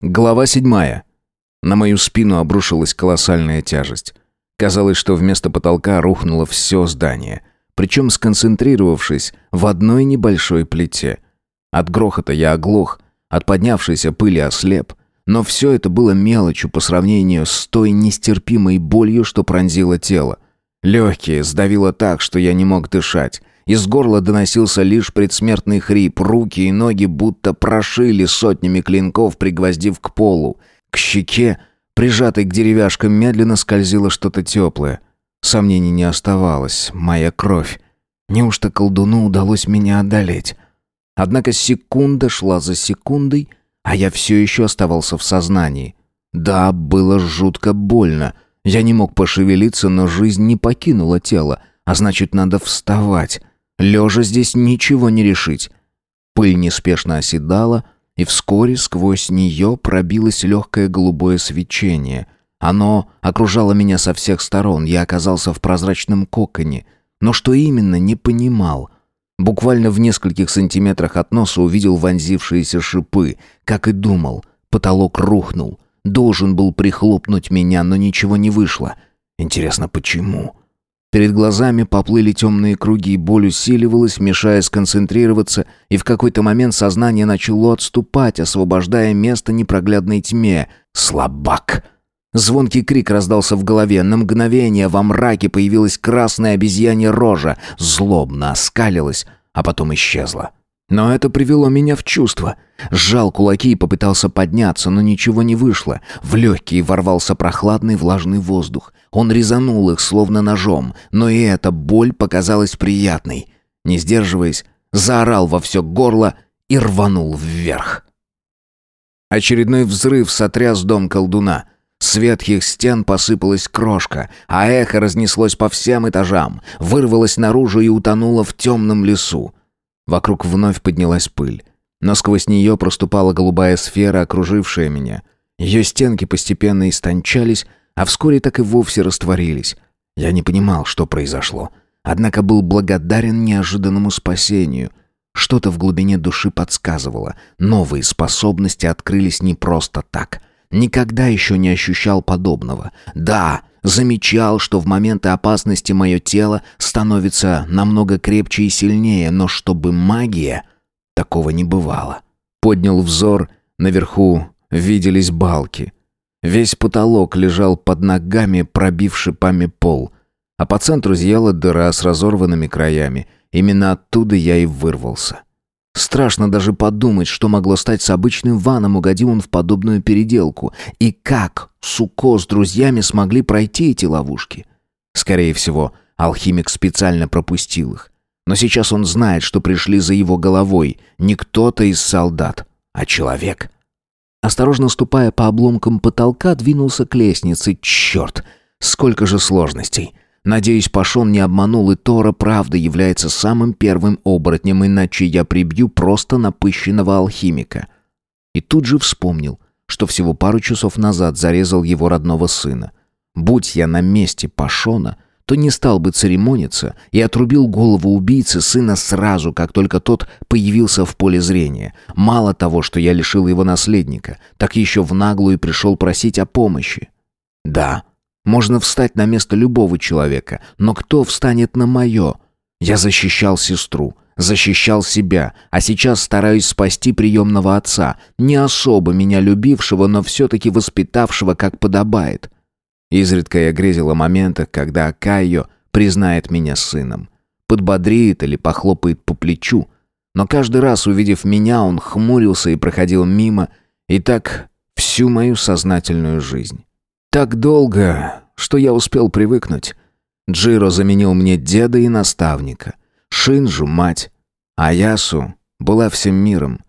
Глава седьмая. На мою спину обрушилась колоссальная тяжесть. Казалось, что вместо потолка рухнуло все здание, причем сконцентрировавшись в одной небольшой плите. От грохота я оглох, от поднявшейся пыли ослеп, но все это было мелочью по сравнению с той нестерпимой болью, что пронзило тело. Легкие сдавило так, что я не мог дышать. Из горла доносился лишь предсмертный хрип, руки и ноги будто прошили сотнями клинков, пригвоздив к полу. К щеке, прижатой к деревяшкам, медленно скользило что-то теплое. Сомнений не оставалось. Моя кровь. Неужто колдуну удалось меня одолеть? Однако секунда шла за секундой, а я все еще оставался в сознании. Да, было жутко больно. Я не мог пошевелиться, но жизнь не покинула тело, а значит, надо вставать. Лежа здесь ничего не решить. Пыль неспешно оседала, и вскоре сквозь нее пробилось легкое голубое свечение. Оно окружало меня со всех сторон, я оказался в прозрачном коконе. Но что именно, не понимал. Буквально в нескольких сантиметрах от носа увидел вонзившиеся шипы. Как и думал, потолок рухнул. Должен был прихлопнуть меня, но ничего не вышло. Интересно, почему? Перед глазами поплыли темные круги, и боль усиливалась, мешая сконцентрироваться, и в какой-то момент сознание начало отступать, освобождая место непроглядной тьме. «Слабак!» Звонкий крик раздался в голове. На мгновение во мраке появилась красная обезьянья рожа, злобно оскалилась, а потом исчезла. Но это привело меня в чувство. Сжал кулаки и попытался подняться, но ничего не вышло. В легкие ворвался прохладный влажный воздух. Он резанул их, словно ножом, но и эта боль показалась приятной. Не сдерживаясь, заорал во все горло и рванул вверх. Очередной взрыв сотряс дом колдуна. С ветхих стен посыпалась крошка, а эхо разнеслось по всем этажам, вырвалось наружу и утонуло в темном лесу. Вокруг вновь поднялась пыль, но сквозь нее проступала голубая сфера, окружившая меня. Ее стенки постепенно истончались, а вскоре так и вовсе растворились. Я не понимал, что произошло, однако был благодарен неожиданному спасению. Что-то в глубине души подсказывало, новые способности открылись не просто так. Никогда еще не ощущал подобного. Да, замечал, что в моменты опасности мое тело становится намного крепче и сильнее, но чтобы магия... Такого не бывало. Поднял взор, наверху виделись балки. Весь потолок лежал под ногами, пробив шипами пол. А по центру зияла дыра с разорванными краями. Именно оттуда я и вырвался. Страшно даже подумать, что могло стать с обычным ваном, угоди он в подобную переделку. И как Суко с друзьями смогли пройти эти ловушки? Скорее всего, алхимик специально пропустил их. Но сейчас он знает, что пришли за его головой не кто-то из солдат, а человек — Осторожно ступая по обломкам потолка, двинулся к лестнице. Черт, сколько же сложностей. Надеюсь, Пашон не обманул, и Тора правда является самым первым оборотнем, иначе я прибью просто напыщенного алхимика. И тут же вспомнил, что всего пару часов назад зарезал его родного сына. Будь я на месте Пашона, то не стал бы церемониться и отрубил голову убийцы сына сразу, как только тот появился в поле зрения. Мало того, что я лишил его наследника, так еще в наглую пришел просить о помощи. Да, можно встать на место любого человека, но кто встанет на мое? Я защищал сестру, защищал себя, а сейчас стараюсь спасти приемного отца, не особо меня любившего, но все-таки воспитавшего, как подобает. Изредка я грезил о моментах, когда Кайо признает меня сыном. Подбодрит или похлопает по плечу. Но каждый раз, увидев меня, он хмурился и проходил мимо. И так всю мою сознательную жизнь. Так долго, что я успел привыкнуть. Джиро заменил мне деда и наставника. Шинжу — мать. А Ясу была всем миром,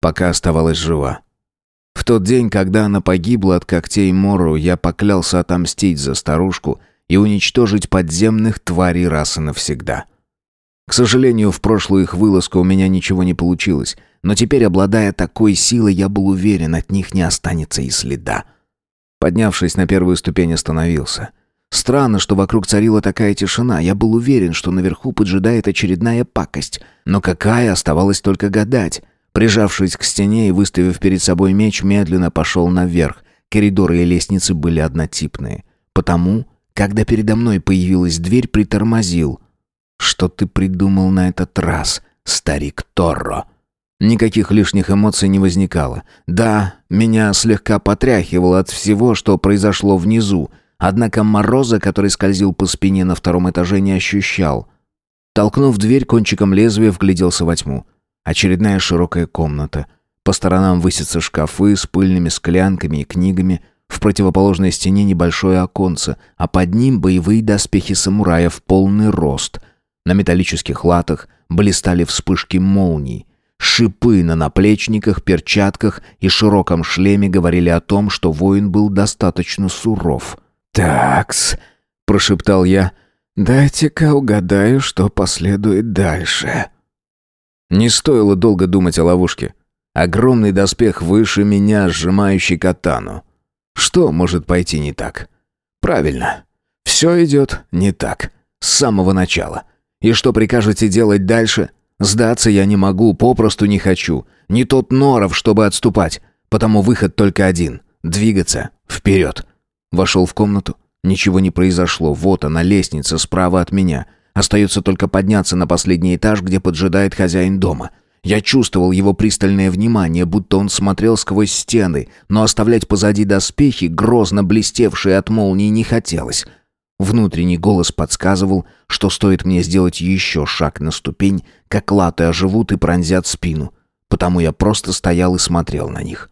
пока оставалась жива. В тот день, когда она погибла от когтей Мору, я поклялся отомстить за старушку и уничтожить подземных тварей раз и навсегда. К сожалению, в прошлую их вылазку у меня ничего не получилось, но теперь, обладая такой силой, я был уверен, от них не останется и следа. Поднявшись на первую ступень, остановился. Странно, что вокруг царила такая тишина. Я был уверен, что наверху поджидает очередная пакость. Но какая, оставалось только гадать. Прижавшись к стене и выставив перед собой меч, медленно пошел наверх. Коридоры и лестницы были однотипные. Потому, когда передо мной появилась дверь, притормозил. «Что ты придумал на этот раз, старик Торро?» Никаких лишних эмоций не возникало. Да, меня слегка потряхивало от всего, что произошло внизу, однако мороза, который скользил по спине на втором этаже, не ощущал. Толкнув дверь, кончиком лезвия вгляделся во тьму. Очередная широкая комната. По сторонам высятся шкафы с пыльными склянками и книгами. В противоположной стене небольшое оконце, а под ним боевые доспехи самурая в полный рост. На металлических латах блистали вспышки молний. Шипы на наплечниках, перчатках и широком шлеме говорили о том, что воин был достаточно суров. «Такс», — прошептал я, — «дайте-ка угадаю, что последует дальше». Не стоило долго думать о ловушке. Огромный доспех выше меня, сжимающий катану. Что может пойти не так? Правильно. Все идет не так. С самого начала. И что прикажете делать дальше? Сдаться я не могу, попросту не хочу. Не тот норов, чтобы отступать. Потому выход только один. Двигаться. Вперед. Вошел в комнату. Ничего не произошло. Вот она, лестница справа от меня. Остается только подняться на последний этаж, где поджидает хозяин дома. Я чувствовал его пристальное внимание, будто он смотрел сквозь стены, но оставлять позади доспехи, грозно блестевшие от молнии, не хотелось. Внутренний голос подсказывал, что стоит мне сделать еще шаг на ступень, как латы оживут и пронзят спину. Потому я просто стоял и смотрел на них.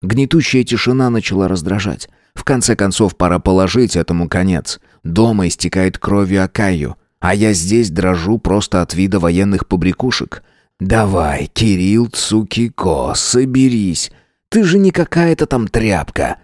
Гнетущая тишина начала раздражать. В конце концов, пора положить этому конец. Дома истекает кровью Акаю. А я здесь дрожу просто от вида военных побрякушек. Давай, Кирилл Цукико, соберись. Ты же не какая-то там тряпка.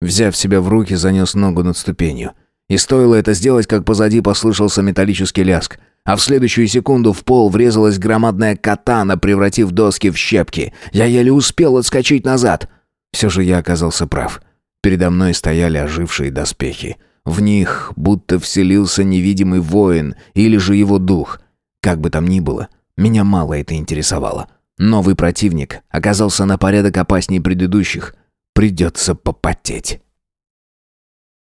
Взяв себя в руки, занес ногу над ступенью. И стоило это сделать, как позади послышался металлический ляск. А в следующую секунду в пол врезалась громадная катана, превратив доски в щепки. Я еле успел отскочить назад. Все же я оказался прав. Передо мной стояли ожившие доспехи. В них будто вселился невидимый воин или же его дух. Как бы там ни было, меня мало это интересовало. Новый противник оказался на порядок опаснее предыдущих. Придется попотеть.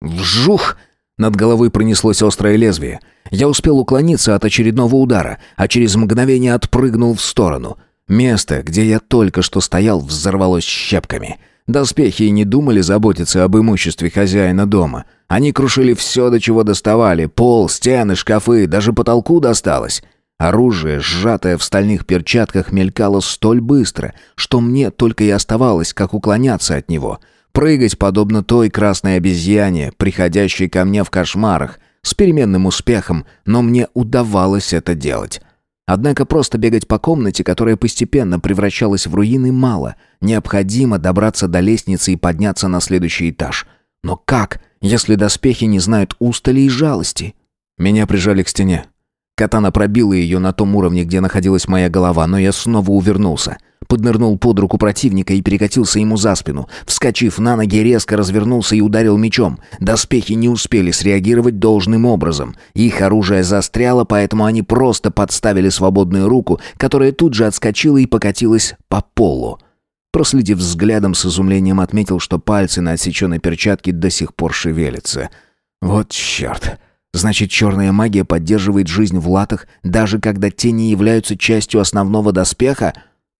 Вжух! Над головой пронеслось острое лезвие. Я успел уклониться от очередного удара, а через мгновение отпрыгнул в сторону. Место, где я только что стоял, взорвалось щепками — Доспехи и не думали заботиться об имуществе хозяина дома. Они крушили все, до чего доставали. Пол, стены, шкафы, даже потолку досталось. Оружие, сжатое в стальных перчатках, мелькало столь быстро, что мне только и оставалось, как уклоняться от него. Прыгать, подобно той красной обезьяне, приходящей ко мне в кошмарах, с переменным успехом, но мне удавалось это делать. Однако просто бегать по комнате, которая постепенно превращалась в руины, мало. Необходимо добраться до лестницы и подняться на следующий этаж. Но как, если доспехи не знают устали и жалости? Меня прижали к стене. Катана пробила ее на том уровне, где находилась моя голова, но я снова увернулся. Поднырнул под руку противника и перекатился ему за спину. Вскочив на ноги, резко развернулся и ударил мечом. Доспехи не успели среагировать должным образом. Их оружие застряло, поэтому они просто подставили свободную руку, которая тут же отскочила и покатилась по полу. Проследив взглядом с изумлением, отметил, что пальцы на отсеченной перчатке до сих пор шевелятся. «Вот черт!» Значит, черная магия поддерживает жизнь в латах, даже когда те не являются частью основного доспеха?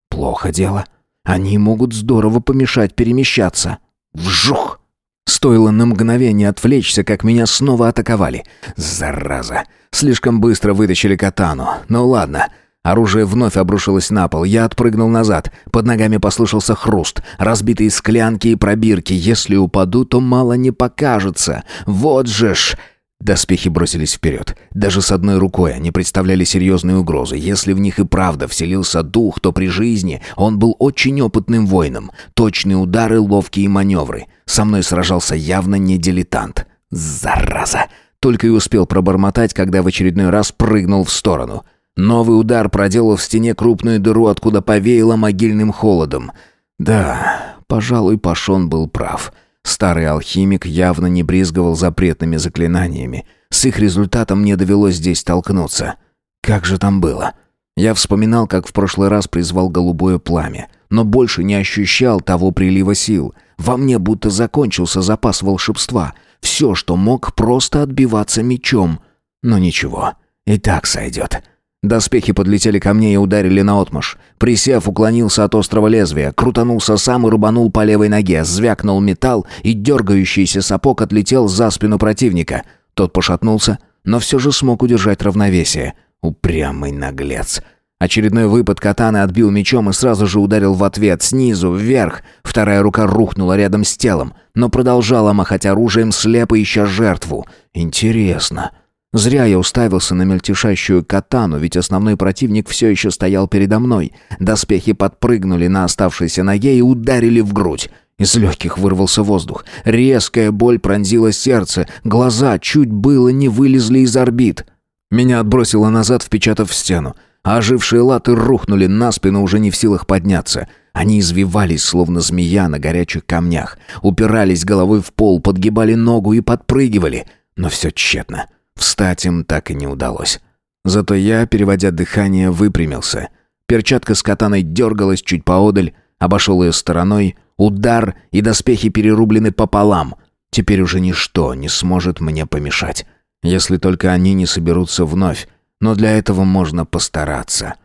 Плохо дело. Они могут здорово помешать перемещаться. Вжух! Стоило на мгновение отвлечься, как меня снова атаковали. Зараза! Слишком быстро вытащили катану. Ну ладно. Оружие вновь обрушилось на пол. Я отпрыгнул назад. Под ногами послышался хруст. Разбитые склянки и пробирки. Если упаду, то мало не покажется. Вот же ж... Доспехи бросились вперед. Даже с одной рукой они представляли серьезные угрозы. Если в них и правда вселился дух, то при жизни он был очень опытным воином. Точные удары, ловкие маневры. Со мной сражался явно не дилетант. Зараза! Только и успел пробормотать, когда в очередной раз прыгнул в сторону. Новый удар проделал в стене крупную дыру, откуда повеяло могильным холодом. Да, пожалуй, Пашон был прав. — Старый алхимик явно не брезговал запретными заклинаниями. С их результатом мне довелось здесь столкнуться. Как же там было? Я вспоминал, как в прошлый раз призвал голубое пламя, но больше не ощущал того прилива сил. Во мне будто закончился запас волшебства. Все, что мог, просто отбиваться мечом. Но ничего, и так сойдет. Доспехи подлетели ко мне и ударили наотмашь. Присев, уклонился от острого лезвия, крутанулся сам и рубанул по левой ноге, звякнул металл, и дергающийся сапог отлетел за спину противника. Тот пошатнулся, но все же смог удержать равновесие. Упрямый наглец. Очередной выпад катаны отбил мечом и сразу же ударил в ответ, снизу, вверх. Вторая рука рухнула рядом с телом, но продолжала махать оружием, слепо ища жертву. Интересно. Зря я уставился на мельтешащую катану, ведь основной противник все еще стоял передо мной. Доспехи подпрыгнули на оставшейся ноге и ударили в грудь. Из легких вырвался воздух. Резкая боль пронзила сердце, глаза чуть было не вылезли из орбит. Меня отбросило назад, впечатав в стену. Ожившие латы рухнули на спину, уже не в силах подняться. Они извивались, словно змея на горячих камнях. Упирались головой в пол, подгибали ногу и подпрыгивали. Но все тщетно. Встать им так и не удалось. Зато я, переводя дыхание, выпрямился. Перчатка с катаной дергалась чуть поодаль, обошел ее стороной, удар, и доспехи перерублены пополам. Теперь уже ничто не сможет мне помешать. Если только они не соберутся вновь, но для этого можно постараться.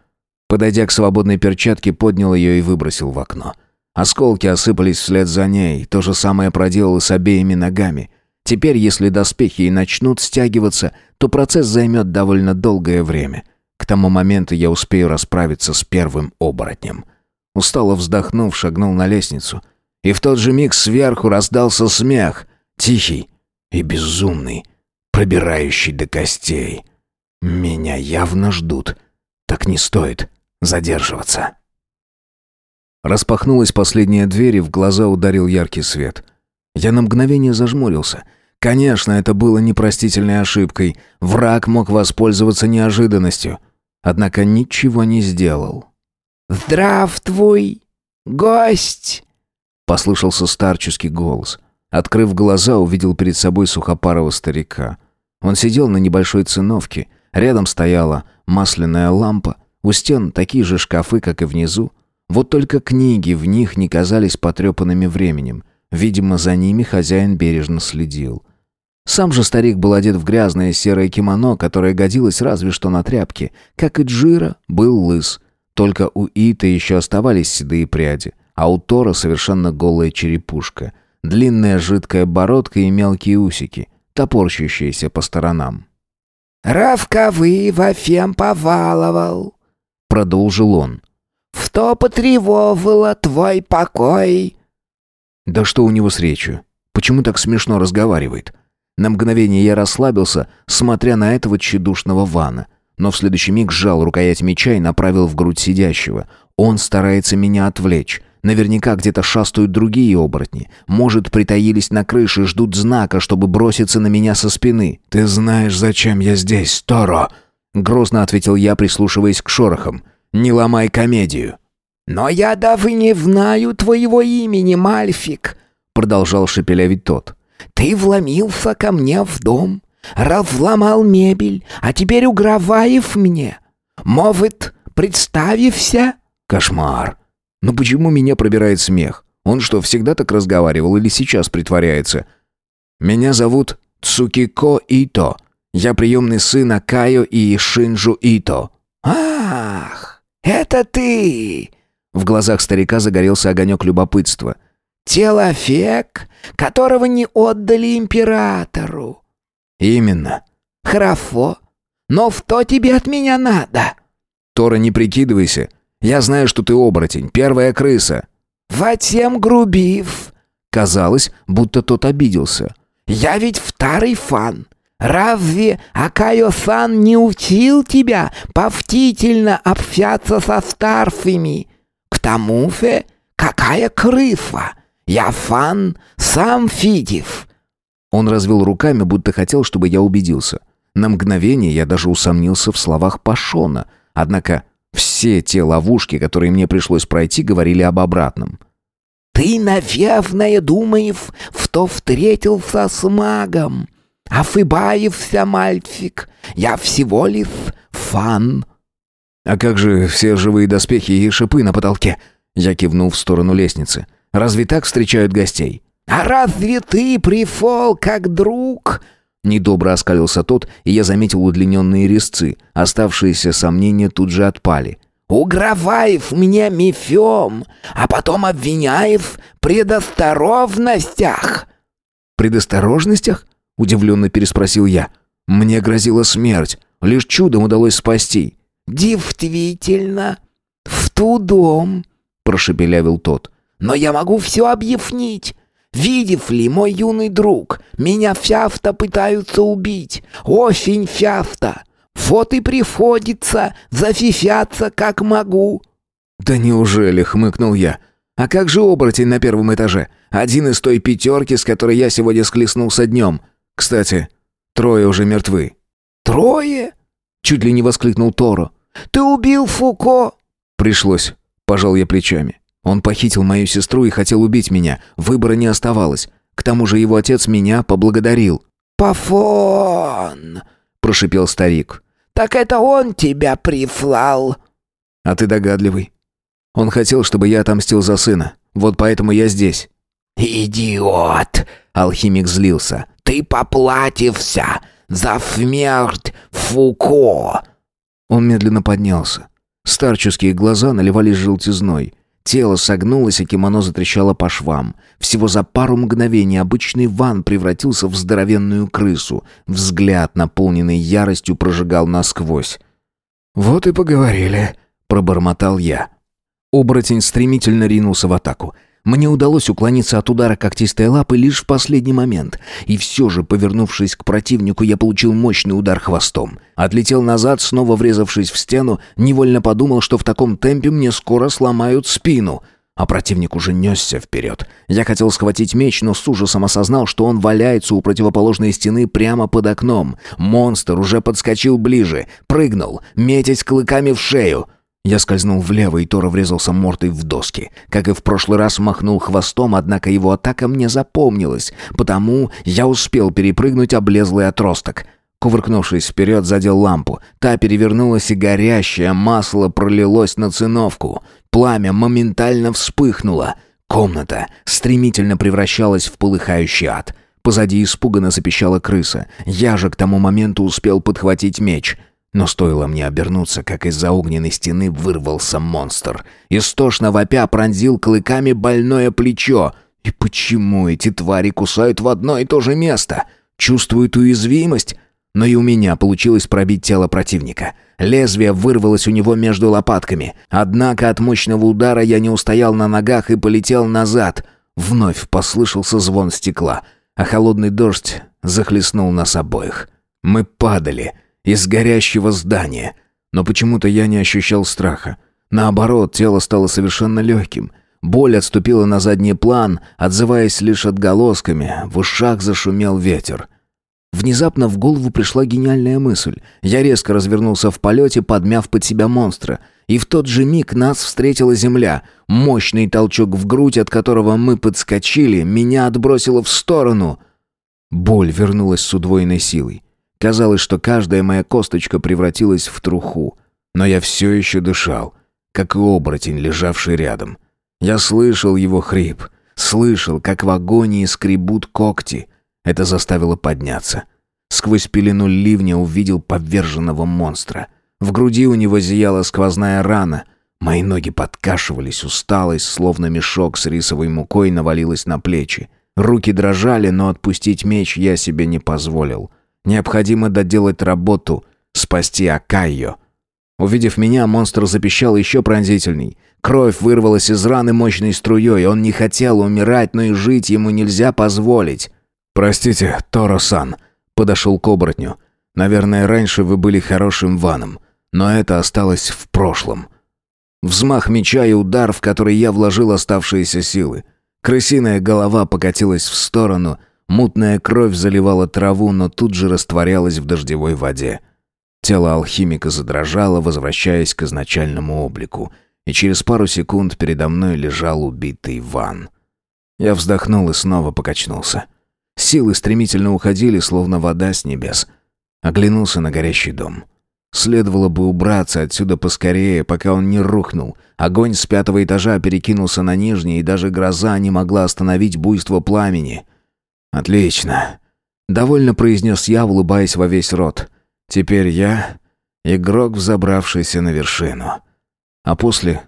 Подойдя к свободной перчатке, поднял ее и выбросил в окно. Осколки осыпались вслед за ней, то же самое проделал с обеими ногами. Теперь, если доспехи и начнут стягиваться, то процесс займет довольно долгое время. К тому моменту я успею расправиться с первым оборотнем. Устало вздохнув, шагнул на лестницу. И в тот же миг сверху раздался смех. Тихий и безумный, пробирающий до костей. Меня явно ждут. Так не стоит задерживаться. Распахнулась последняя дверь, и в глаза ударил яркий свет. Я на мгновение зажмурился — Конечно, это было непростительной ошибкой. Враг мог воспользоваться неожиданностью. Однако ничего не сделал. «Здравствуй, гость!» Послышался старческий голос. Открыв глаза, увидел перед собой сухопарого старика. Он сидел на небольшой циновке. Рядом стояла масляная лампа. У стен такие же шкафы, как и внизу. Вот только книги в них не казались потрепанными временем. Видимо, за ними хозяин бережно следил. Сам же старик был одет в грязное серое кимоно, которое годилось разве что на тряпке. Как и Джира, был лыс. Только у Ита еще оставались седые пряди, а у Тора совершенно голая черепушка. Длинная жидкая бородка и мелкие усики, топорщущиеся по сторонам. «Равковы Вафем поваловал», — продолжил он. «В то потревовало твой покой». «Да что у него с речью? Почему так смешно разговаривает?» На мгновение я расслабился, смотря на этого тщедушного вана. Но в следующий миг сжал рукоять меча и направил в грудь сидящего. Он старается меня отвлечь. Наверняка где-то шастают другие оборотни. Может, притаились на крыше, ждут знака, чтобы броситься на меня со спины. «Ты знаешь, зачем я здесь, Торо?» Грозно ответил я, прислушиваясь к шорохам. «Не ломай комедию». «Но я давы не знаю твоего имени, Мальфик», продолжал шепелявить тот. Ты вломился ко мне в дом, разломал мебель, а теперь угроваев мне. Может, представився?» «Кошмар! Ну почему меня пробирает смех? Он что, всегда так разговаривал или сейчас притворяется?» «Меня зовут Цукико Ито. Я приемный сын Акаю и Шинджу Ито». «Ах, это ты!» В глазах старика загорелся огонек любопытства – Человек, которого не отдали императору. Именно. Хорошо. Но что тебе от меня надо? Тора, не прикидывайся. Я знаю, что ты оборотень, первая крыса. Ватем грубив. Казалось, будто тот обиделся. Я ведь второй фан. Разве Акайо-сан не учил тебя повтительно общаться со старшими? К тому же, какая крыса! Я фан сам Фидев». Он развел руками, будто хотел, чтобы я убедился. На мгновение я даже усомнился в словах Пашона. Однако все те ловушки, которые мне пришлось пройти, говорили об обратном. «Ты, наверное, думаешь, что встретился с магом. Ошибаешься, мальчик. Я всего лишь фан». «А как же все живые доспехи и шипы на потолке?» Я кивнул в сторону лестницы. «Разве так встречают гостей?» «А разве ты прифол как друг?» Недобро оскалился тот, и я заметил удлиненные резцы. Оставшиеся сомнения тут же отпали. «Угроваев мне мифем, а потом обвиняев предосторожностях». «Предосторожностях?» — удивленно переспросил я. «Мне грозила смерть. Лишь чудом удалось спасти». «Действительно, в ту дом», — прошепелявил тот. «Но я могу все объяснить. Видев ли, мой юный друг, меня фяфта пытаются убить. Очень фяфта. Вот и приходится зафифяться как могу». «Да неужели?» — хмыкнул я. «А как же оборотень на первом этаже? Один из той пятерки, с которой я сегодня склеснулся днем. Кстати, трое уже мертвы». «Трое?» — чуть ли не воскликнул Торо. «Ты убил Фуко?» «Пришлось», — пожал я плечами. Он похитил мою сестру и хотел убить меня. Выбора не оставалось. К тому же его отец меня поблагодарил. «Пафон!» — прошипел старик. «Так это он тебя прифлал?» «А ты догадливый. Он хотел, чтобы я отомстил за сына. Вот поэтому я здесь». «Идиот!» — алхимик злился. «Ты поплатишься за смерть Фуко!» Он медленно поднялся. Старческие глаза наливались желтизной. Тело согнулось, а кимоно затрещало по швам. Всего за пару мгновений обычный ван превратился в здоровенную крысу. Взгляд, наполненный яростью, прожигал насквозь. «Вот и поговорили», — пробормотал я. Оборотень стремительно ринулся в атаку — мне удалось уклониться от удара когтистой лапы лишь в последний момент. И все же, повернувшись к противнику, я получил мощный удар хвостом. Отлетел назад, снова врезавшись в стену, невольно подумал, что в таком темпе мне скоро сломают спину. А противник уже несся вперед. Я хотел схватить меч, но с ужасом осознал, что он валяется у противоположной стены прямо под окном. Монстр уже подскочил ближе, прыгнул, метясь клыками в шею — я скользнул влево, и Тора врезался мордой в доски. Как и в прошлый раз махнул хвостом, однако его атака мне запомнилась, потому я успел перепрыгнуть облезлый отросток. Кувыркнувшись вперед, задел лампу. Та перевернулась, и горящее масло пролилось на циновку. Пламя моментально вспыхнуло. Комната стремительно превращалась в полыхающий ад. Позади испуганно запищала крыса. Я же к тому моменту успел подхватить меч — но стоило мне обернуться, как из-за огненной стены вырвался монстр. Истошно вопя пронзил клыками больное плечо. И почему эти твари кусают в одно и то же место? Чувствуют уязвимость? Но и у меня получилось пробить тело противника. Лезвие вырвалось у него между лопатками. Однако от мощного удара я не устоял на ногах и полетел назад. Вновь послышался звон стекла, а холодный дождь захлестнул нас обоих. Мы падали — из горящего здания. Но почему-то я не ощущал страха. Наоборот, тело стало совершенно легким. Боль отступила на задний план, отзываясь лишь отголосками, в ушах зашумел ветер. Внезапно в голову пришла гениальная мысль. Я резко развернулся в полете, подмяв под себя монстра. И в тот же миг нас встретила земля. Мощный толчок в грудь, от которого мы подскочили, меня отбросило в сторону. Боль вернулась с удвоенной силой. Казалось, что каждая моя косточка превратилась в труху. Но я все еще дышал, как и оборотень, лежавший рядом. Я слышал его хрип, слышал, как в агонии скребут когти. Это заставило подняться. Сквозь пелену ливня увидел поверженного монстра. В груди у него зияла сквозная рана. Мои ноги подкашивались, усталость, словно мешок с рисовой мукой, навалилась на плечи. Руки дрожали, но отпустить меч я себе не позволил. Необходимо доделать работу, спасти Акайо. Увидев меня, монстр запищал еще пронзительней. Кровь вырвалась из раны мощной струей. Он не хотел умирать, но и жить ему нельзя позволить. «Простите, Торо-сан», — подошел к оборотню. «Наверное, раньше вы были хорошим ваном, но это осталось в прошлом». Взмах меча и удар, в который я вложил оставшиеся силы. Крысиная голова покатилась в сторону — Мутная кровь заливала траву, но тут же растворялась в дождевой воде. Тело алхимика задрожало, возвращаясь к изначальному облику, и через пару секунд передо мной лежал убитый Ван. Я вздохнул и снова покачнулся. Силы стремительно уходили, словно вода с небес. Оглянулся на горящий дом. Следовало бы убраться отсюда поскорее, пока он не рухнул. Огонь с пятого этажа перекинулся на нижний, и даже гроза не могла остановить буйство пламени. «Отлично!» — довольно произнес я, улыбаясь во весь рот. «Теперь я — игрок, взобравшийся на вершину». А после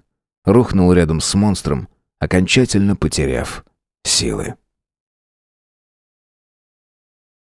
рухнул рядом с монстром, окончательно потеряв силы.